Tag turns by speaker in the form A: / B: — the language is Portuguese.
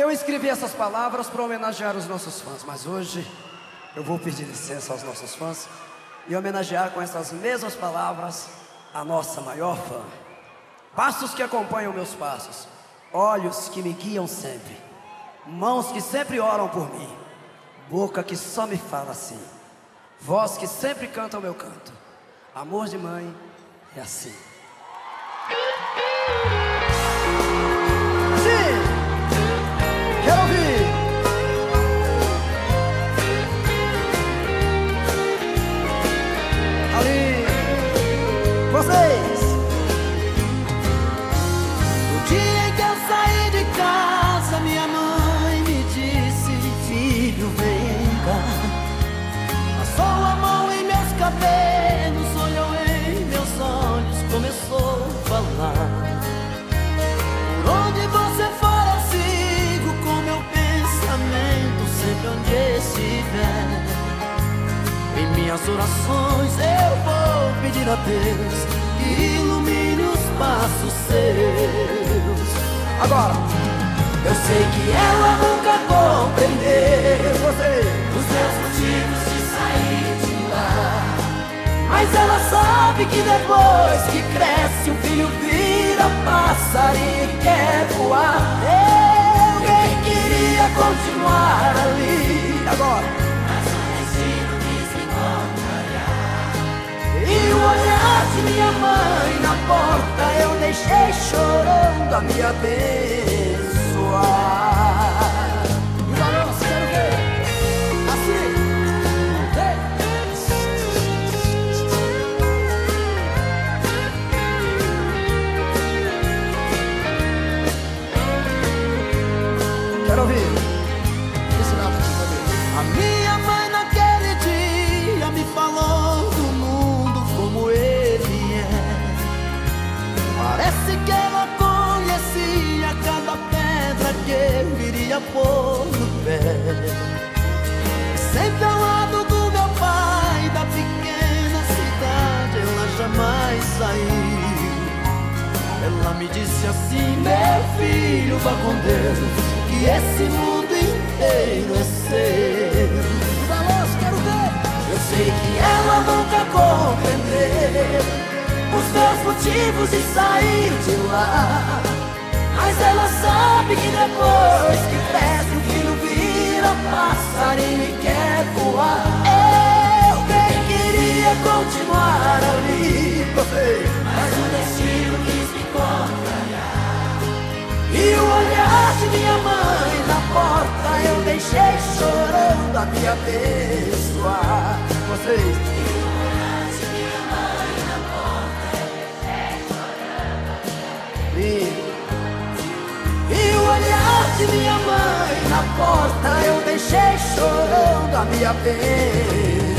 A: eu escrevi essas palavras para homenagear os nossos fãs, mas hoje eu vou pedir licença aos nossos fãs e homenagear com essas mesmas palavras a nossa maior fã. Passos que acompanham meus passos, olhos que me guiam sempre, mãos que sempre oram por mim, boca que só me fala assim, voz que sempre canta o meu canto. Amor de mãe é assim. Vocês.
B: No dia em que eu saí de casa, minha mãe me disse: Filho, vem cá. Passou a mão em meus cabelos, olhou em meus olhos, começou a falar. Onde você for, eu sigo com meu pensamento, sempre onde estiver. Em minhas orações eu vou pedir a Deus que ilumine os passos seus.
A: Agora,
B: eu sei que ela nunca compreendeu os meus motivos de sair de lá. Mas ela sabe que depois que cresce, o filho vira passarinho e quer voar. Eu bem queria continuar ali.
A: Agora.
B: E o olhar de minha mãe na porta eu deixei chorando a me abençoar. Pôr no pé. Sempre ao lado do meu pai, da pequena cidade, ela jamais saiu. Ela me disse assim, meu filho, vá com Deus, que esse mundo inteiro é seu.
A: Balanço, quero ver.
B: Eu sei que ela nunca compreendeu os meus motivos de sair de lá. Mas ela sabe que depois que deixei chorando a me abençoar.
A: Vocês. Lindo.
B: E o olhar de minha mãe na porta eu deixei chorando a me abençoar.